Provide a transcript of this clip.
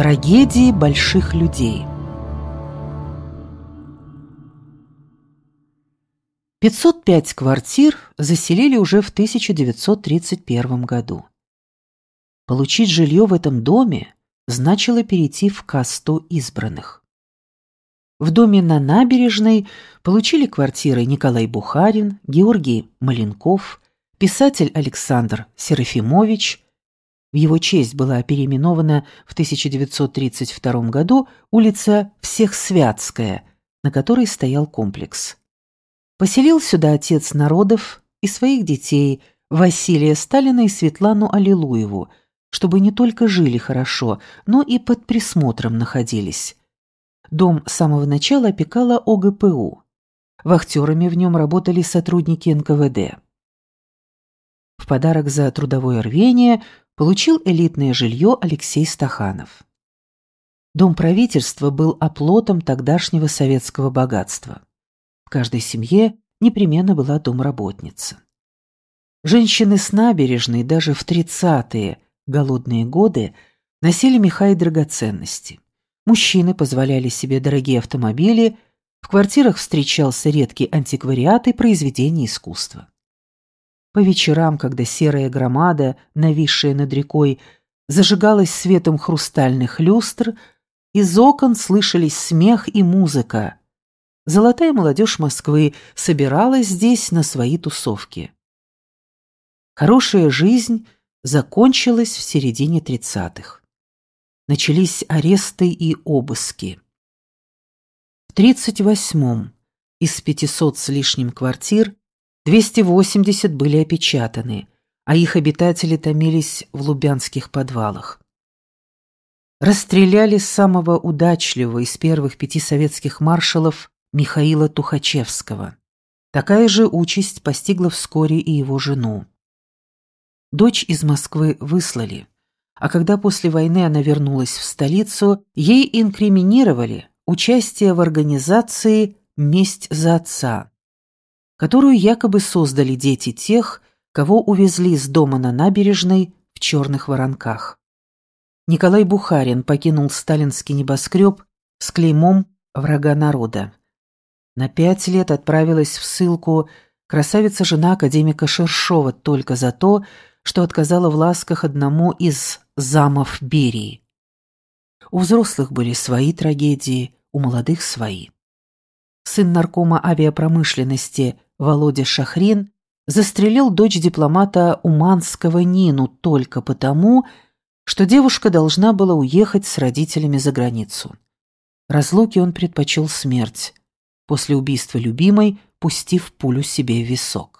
Трагедии больших людей 505 квартир заселили уже в 1931 году. Получить жилье в этом доме значило перейти в касту избранных. В доме на набережной получили квартиры Николай Бухарин, Георгий Маленков, писатель Александр Серафимович. В его честь была переименована в 1932 году улица Всехсвятская, на которой стоял комплекс. Поселил сюда отец народов и своих детей Василия Сталина и Светлану Аллилуеву, чтобы не только жили хорошо, но и под присмотром находились. Дом с самого начала опекала ОГПУ. Вахтерами в нем работали сотрудники НКВД. В подарок за трудовое рвение получил элитное жилье Алексей Стаханов. Дом правительства был оплотом тогдашнего советского богатства. В каждой семье непременно была домработница. Женщины с набережной даже в тридцатые голодные годы носили меха и драгоценности. Мужчины позволяли себе дорогие автомобили, в квартирах встречался редкий антиквариат и произведения искусства. По вечерам, когда серая громада, нависшая над рекой, зажигалась светом хрустальных люстр, из окон слышались смех и музыка, Золотая молодежь Москвы собиралась здесь на свои тусовки. Хорошая жизнь закончилась в середине тридцатых. Начались аресты и обыски. В тридцать восьмом из 500 с лишним квартир 280 были опечатаны, а их обитатели томились в лубянских подвалах. Расстреляли самого удачливого из первых пяти советских маршалов Михаила Тухачевского. Такая же участь постигла вскоре и его жену. Дочь из Москвы выслали, а когда после войны она вернулась в столицу, ей инкриминировали участие в организации «Месть за отца», которую якобы создали дети тех, кого увезли из дома на набережной в черных воронках. Николай Бухарин покинул сталинский небоскреб с клеймом «Врага народа». На пять лет отправилась в ссылку красавица-жена академика Шершова только за то, что отказала в ласках одному из замов Берии. У взрослых были свои трагедии, у молодых свои. Сын наркома авиапромышленности Володя Шахрин застрелил дочь дипломата Уманского Нину только потому, что девушка должна была уехать с родителями за границу. Разлуки он предпочел смерть, после убийства любимой, пустив пулю себе в висок.